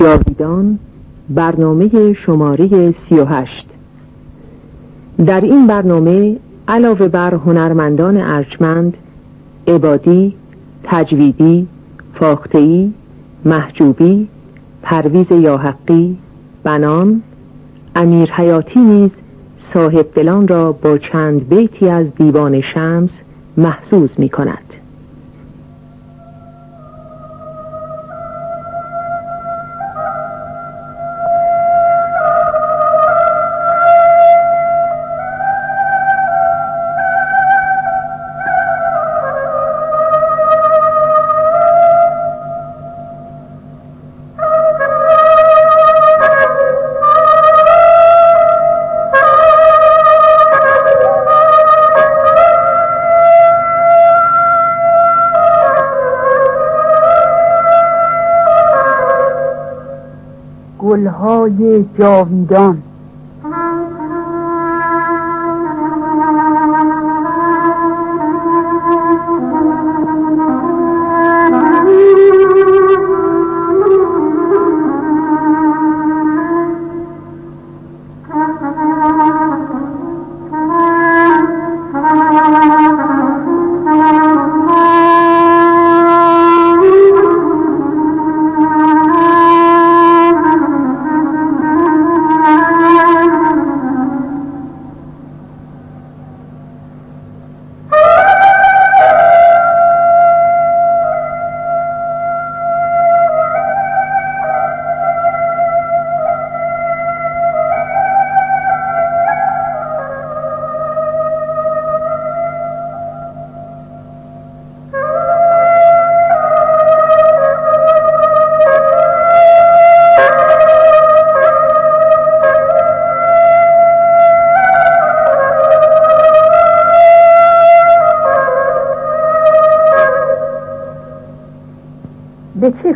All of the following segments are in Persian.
جاویدان برنامه شماره سی و هشت در این برنامه علاوه بر هنرمندان ارجمند عبادی، تجویدی، فاختهی، محجوبی، پرویز یاحقی، بنان، امیر حیاتی نیز صاحب دلان را با چند بیتی از دیوان شمس محسوز می کند. گلهای جاویدان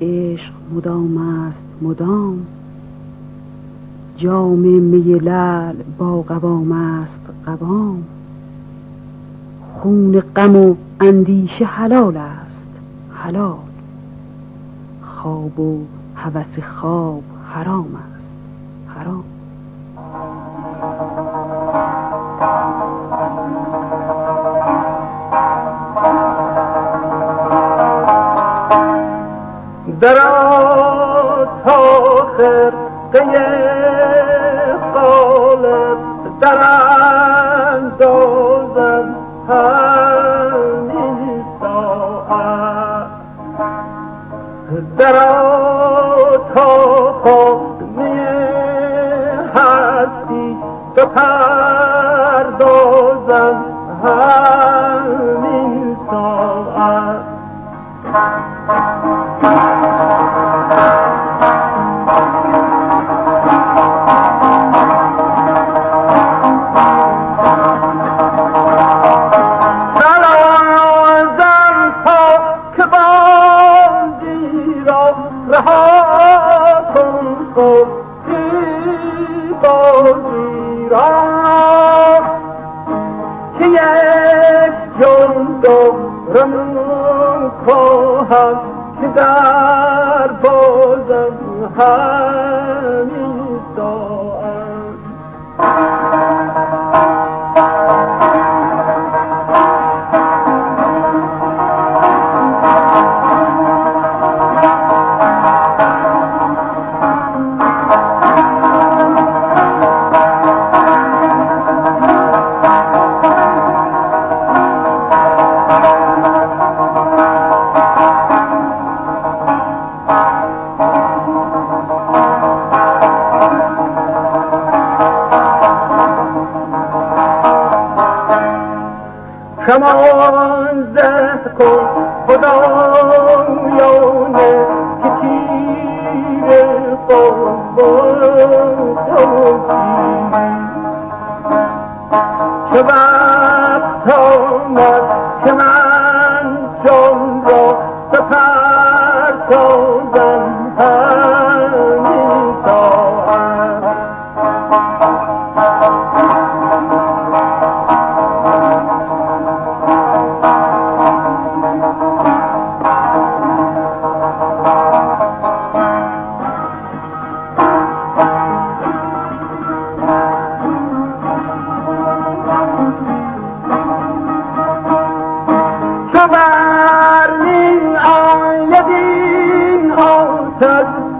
عشق مدام است مدام. جام می لعل با قوام است قوام. خون غم و اندیشه حلال است حلال. خواب و هوس خواب حرام است. دارم خواهم که در بازم همیست Come on.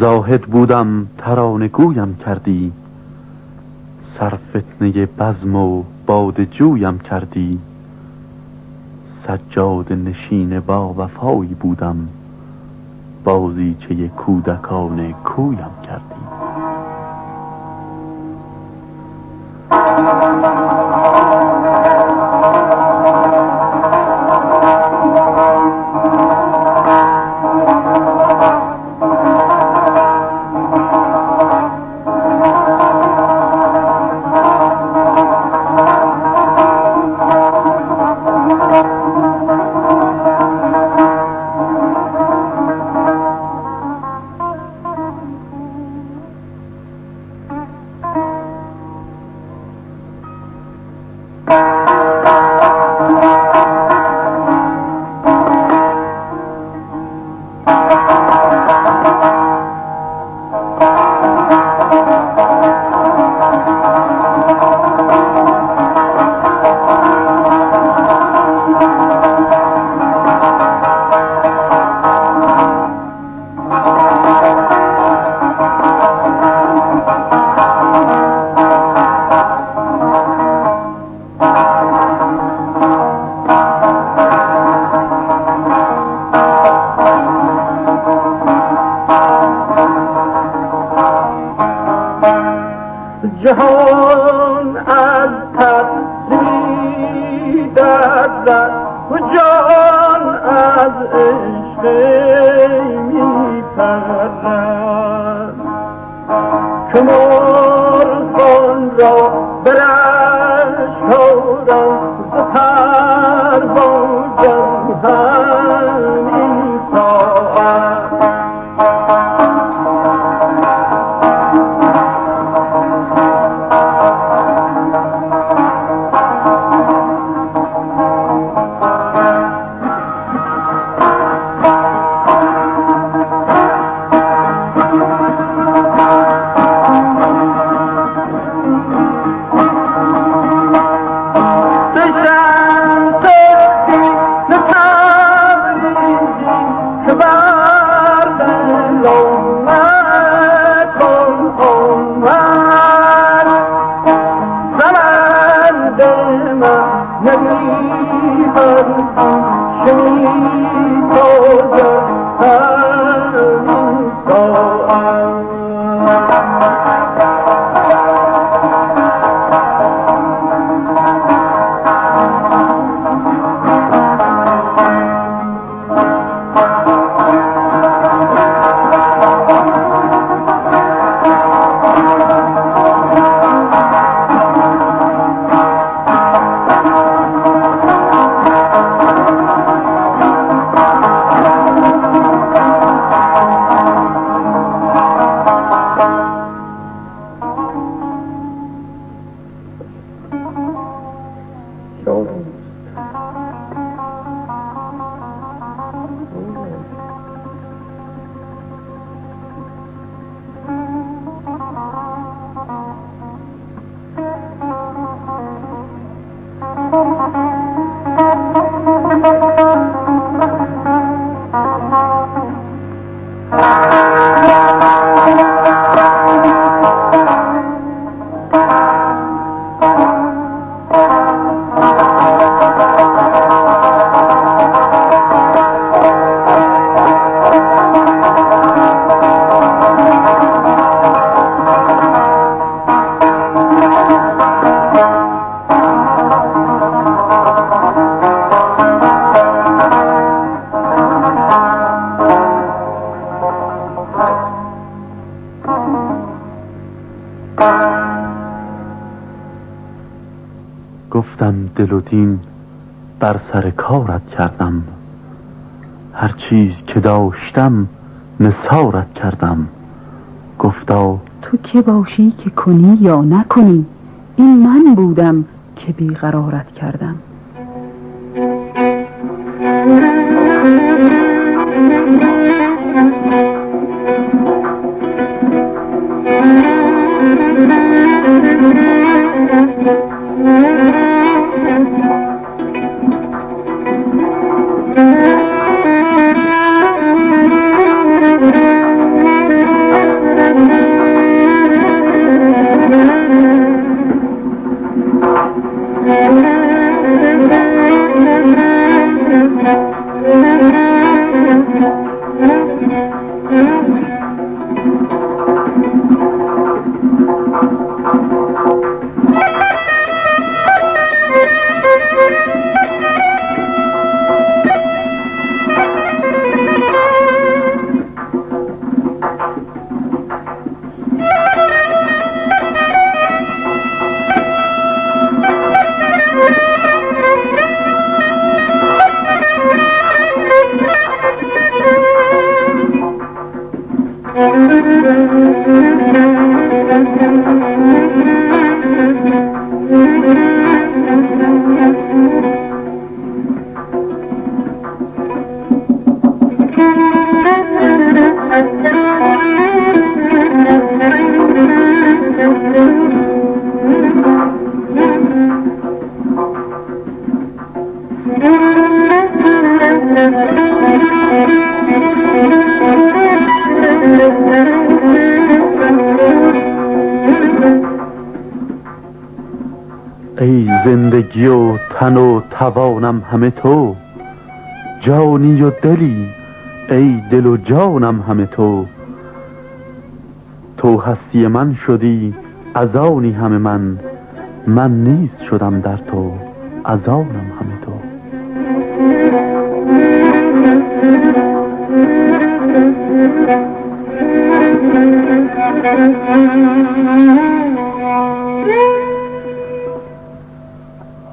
زاهد بودم ترانه گویم کردی سرفتنه بزم و باد جویم کردی. سجاد نشین با وفایی بودم. بازیچه کودکان کویم کردی. دین بر سر کارت کردم. هر چیز که داشتم نثارت کردم. گفتا تو که باشی که کنی یا نکنی این من بودم که بیقرارت کردم. همه تو جانی و دلی ای دل و جانم همه تو. تو هستی من شدی از آنی همه من. من نیست شدم در تو از آنم همه تو.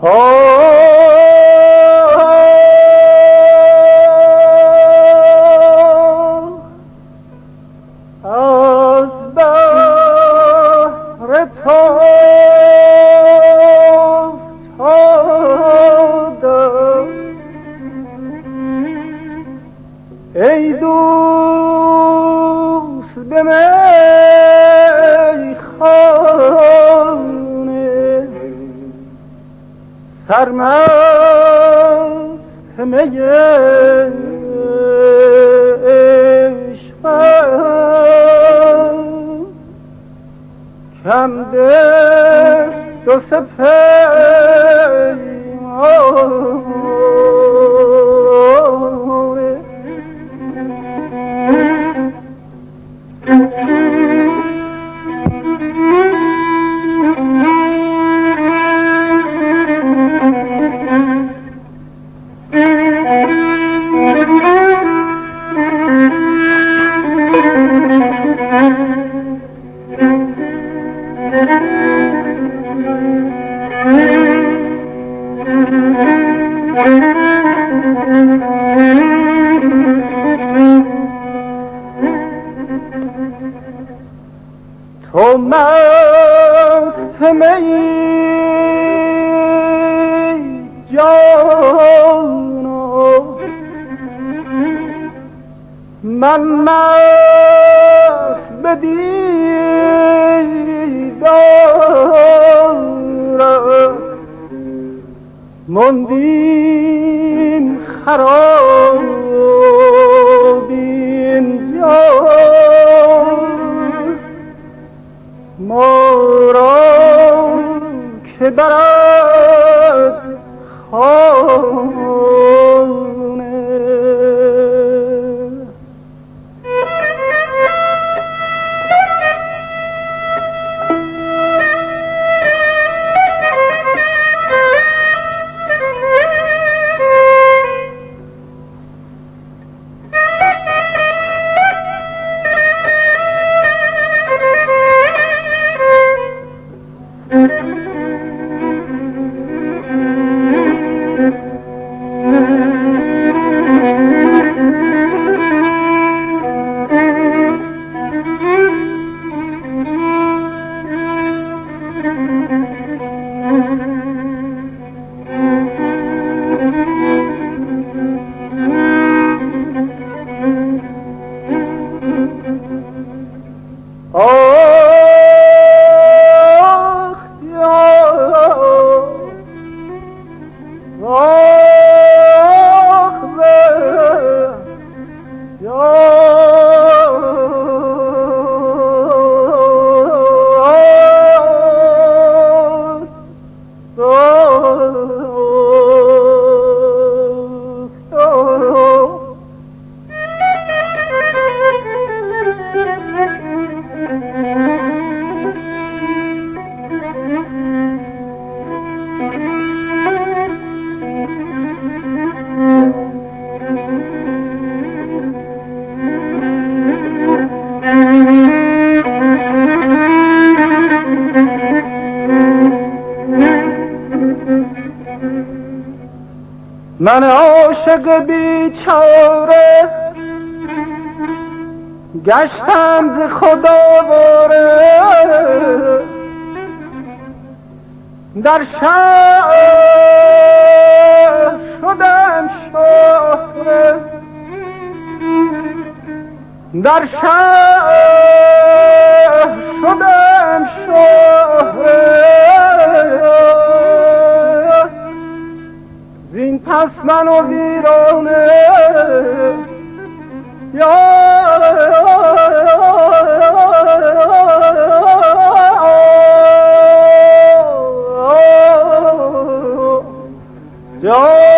از عاشق بیچاره. گشتم ز خدا باره. در شهر شدم شهره. در شهر شدم شهره. زین پس من و ویرانه یا در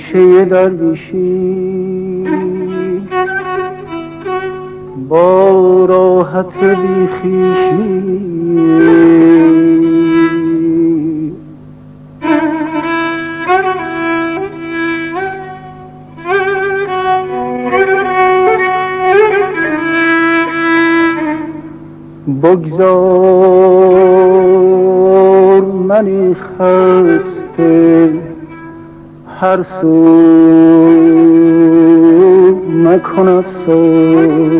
گوشه درویشی. با راحت بیخیشی بگذار منی خسته. هر سو مکن افسانه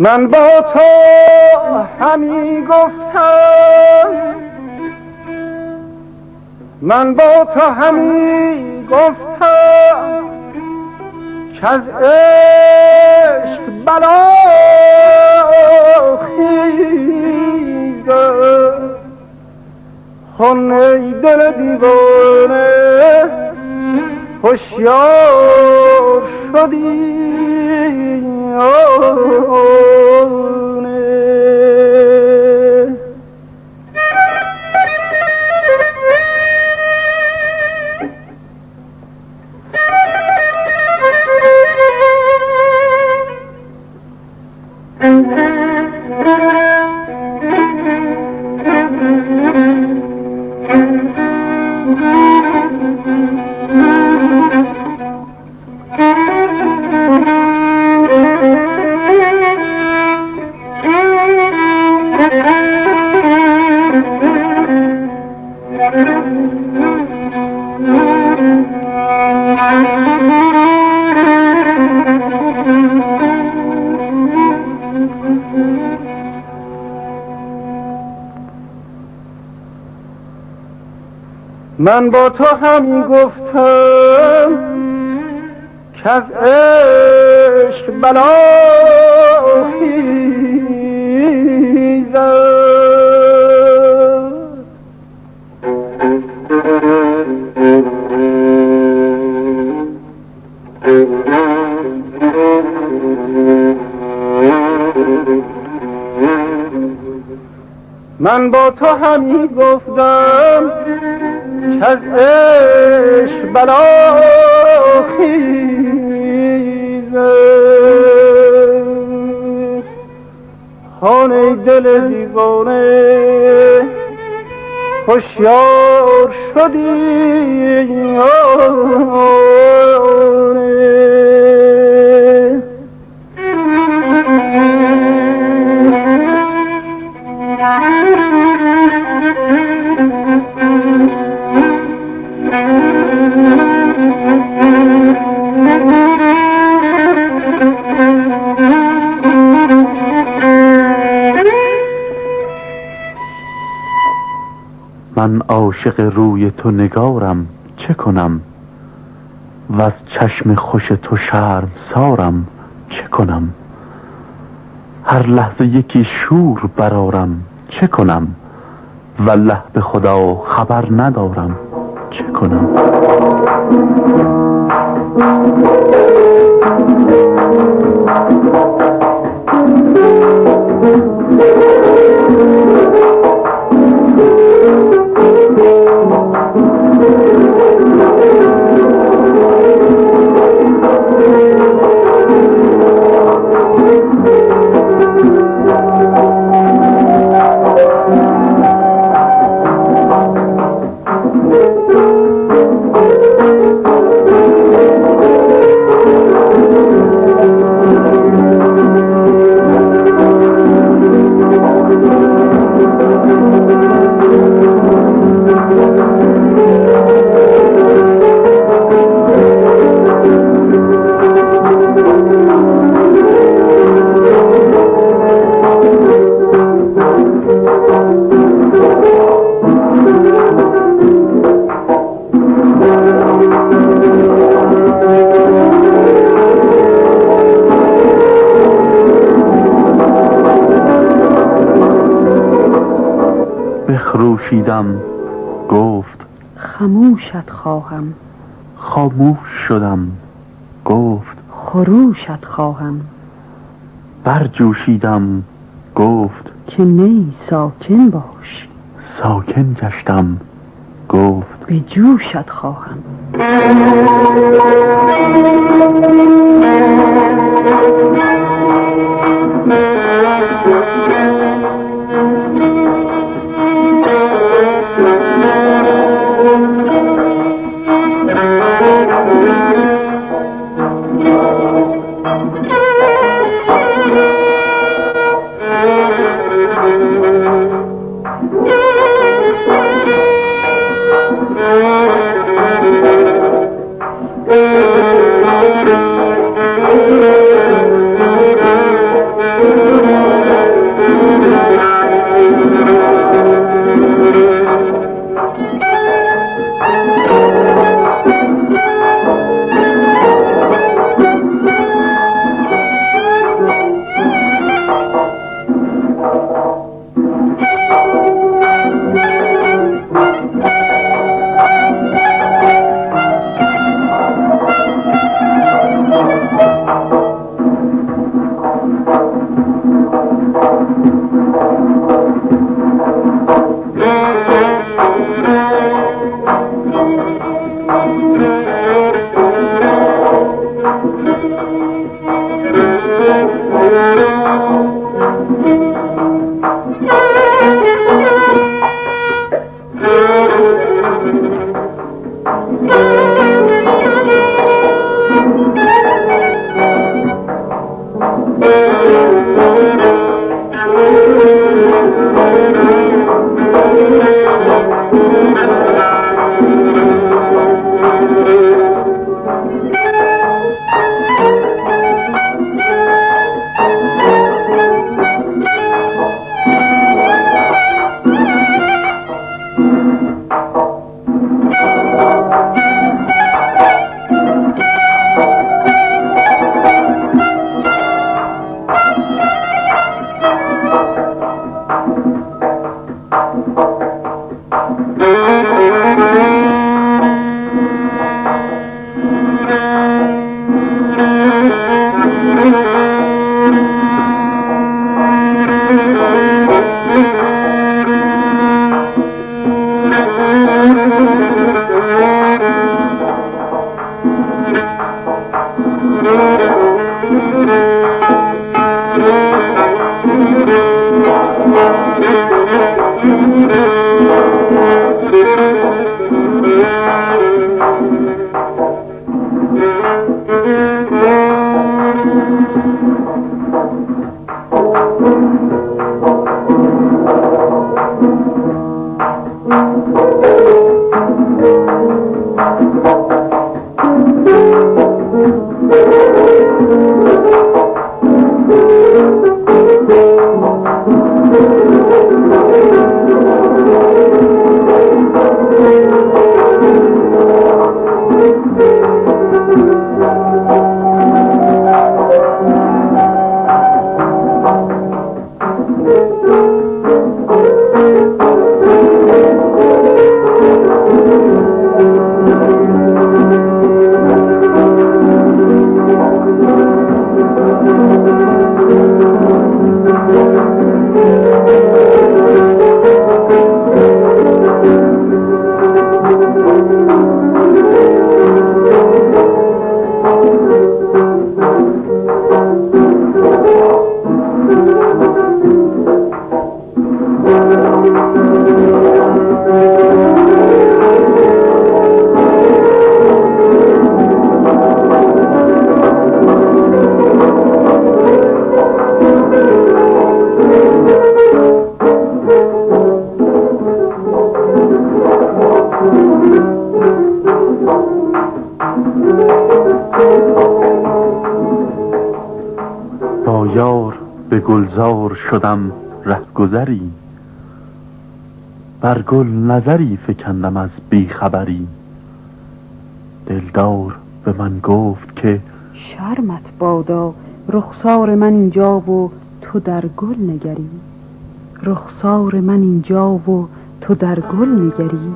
من با تو همی گفتم. من با تو همی گفتم که از عشق بلا دیگر خون ای دل دیوانه هوشیار شدی. من با تو همی گفتم که از عشق بلا من با تو همی گفتم از عشق بلا خیزه. خانه دل دیوانه خوشیار شدی. من عاشق روی تو نگارم چه کنم؟ و از چشم خوش تو شرم سارم چه کنم؟ هر لحظه یکی شور برارم چه کنم؟ والله به خدا خبر ندارم. چه کنم. خموشت خواهم. خاموش شدم. گفت خروشت خواهم. برجوشیدم. گفت که نی ساکن باش. ساکن گشتم. گفت به جوشت خواهم. شدم رهگذری. بر گل نظری فکندم از بیخبری. دلدار به من گفت که شرمت بادا رخسار من اینجا و تو در گل نگری. رخسار من اینجا و تو در گل نگری.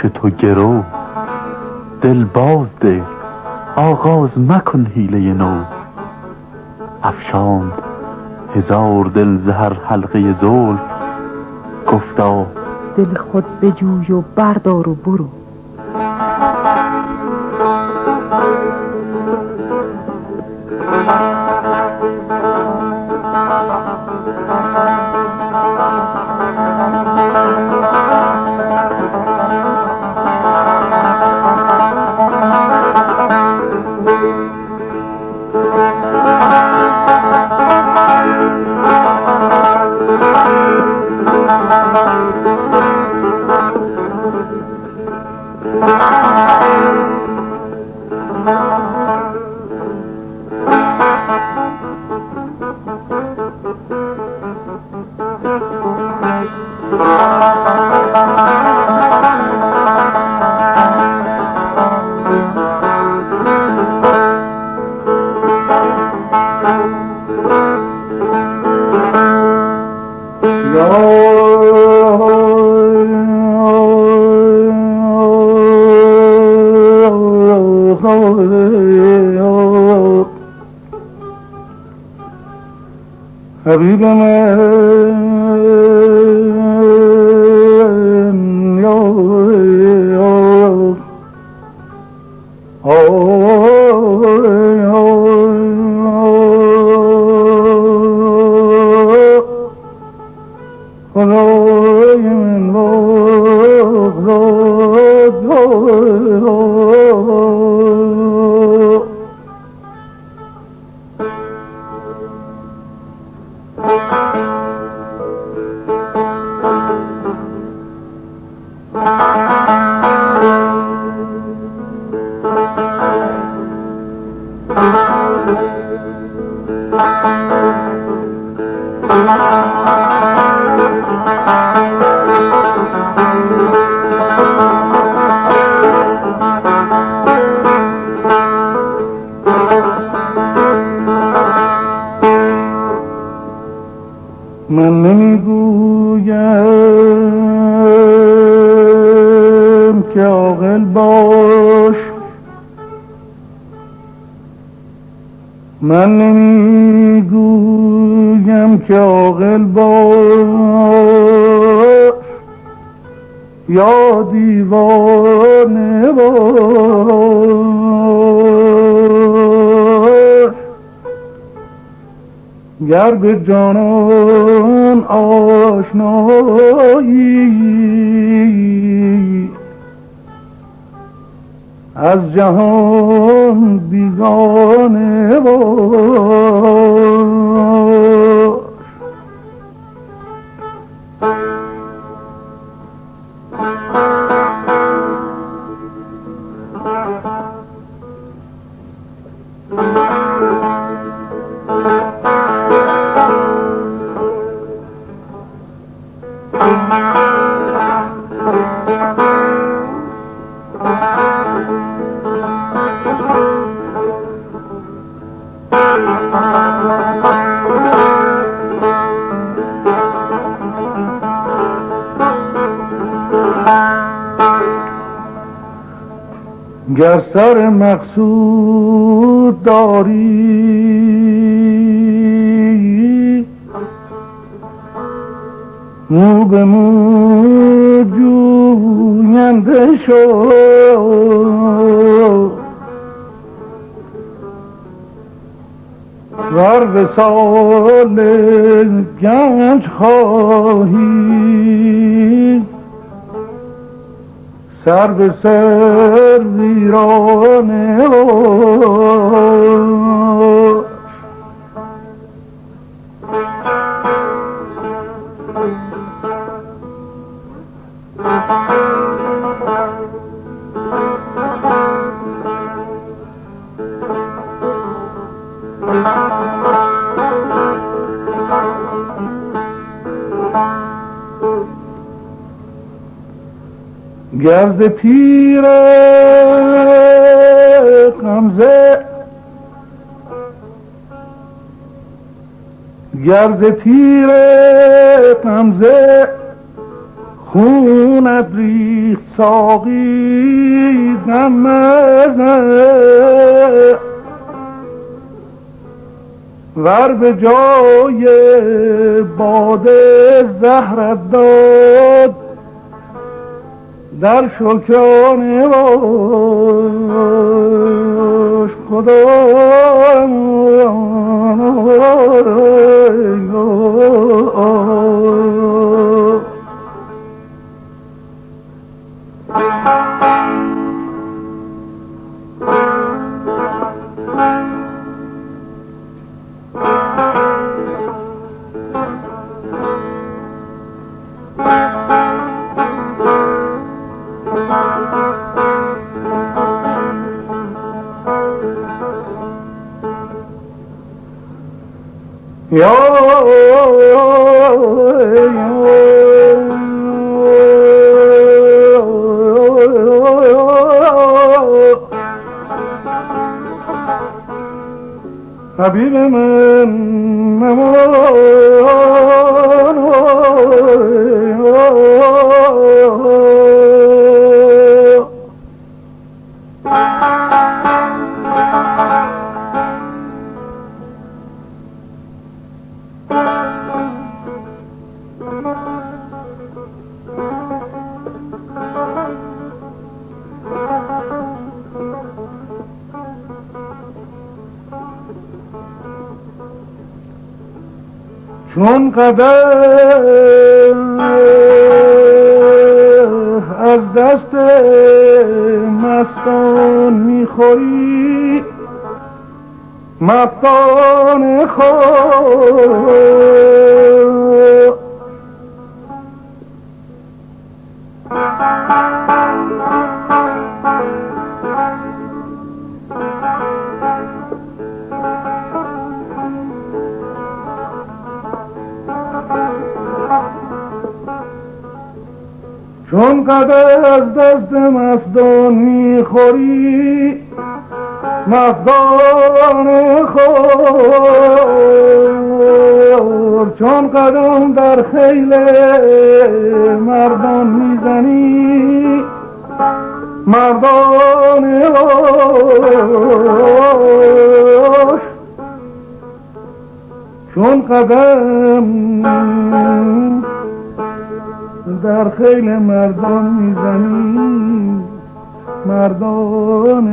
پیش تو گرو. دل باز ده. آغاز مکن حیله نو. افشاند. هزار دل زهر حلقه زلف. گفتا دل خود بجوی و بردار و برو. حبیب به جانان آشنایی. از جهان بیگانه باش. سر مقصود داری. مو به مو جوینده شو. ور به سال گنج خواهی. سر به سر ویرانه گرز پیر غمزه. گرز پیر غمزه. خونت ریخت ساقی غمزه ور به جای باده زهرت داد در شکرانه باش خدا یا حبیب مستان خود. چون قدر از دست مستان مستان خود. چون قدم در خیل مردان می‌زنی مردان چون قدم در خیل مردان می‌زنی مردان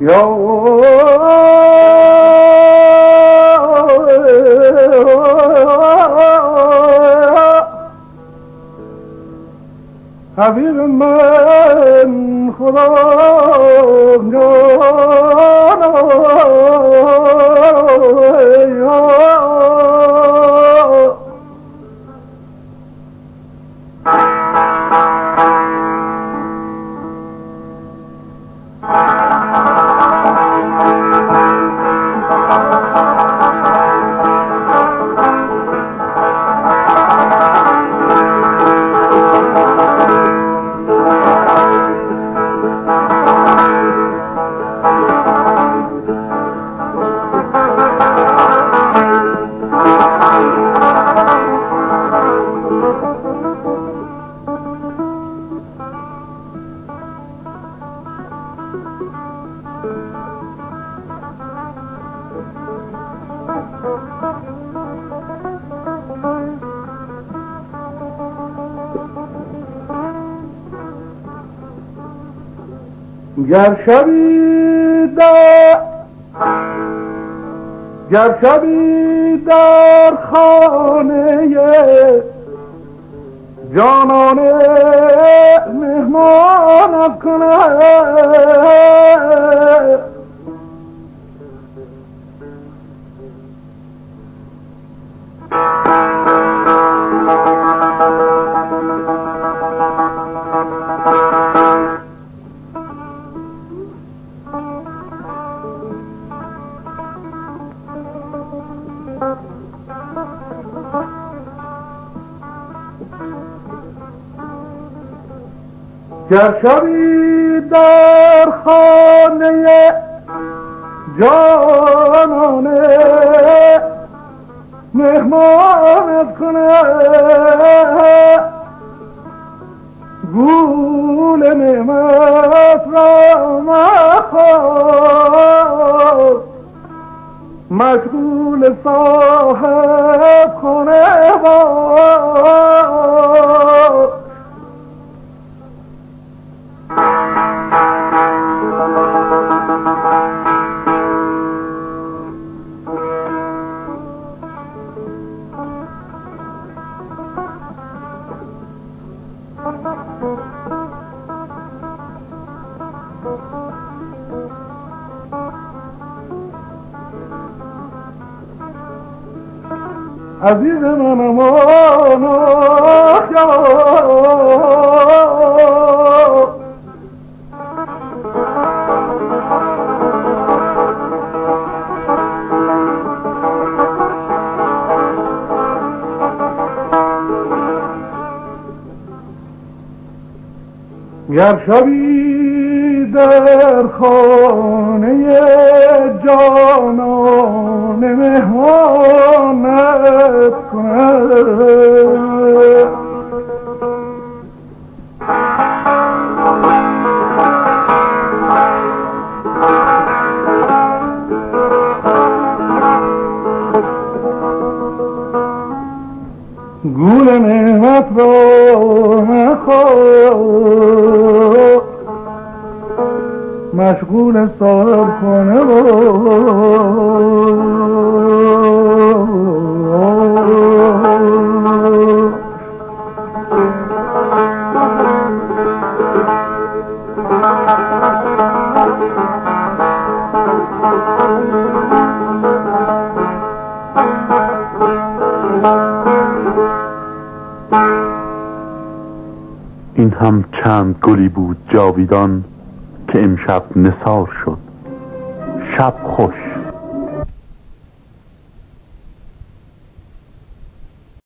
حبیب من خدا گر شبی در گر شبی در خانه جانانه مهمانت کنه گر شبی در خانه جانانه مهمانت کنه گول نعمت را مخواد مشغول صاحب کنه باد عزیز من امانا گر شبی در خانه جانان کند گول را مخواه مشغول صاحب کنه این جاویدان که امشب خوش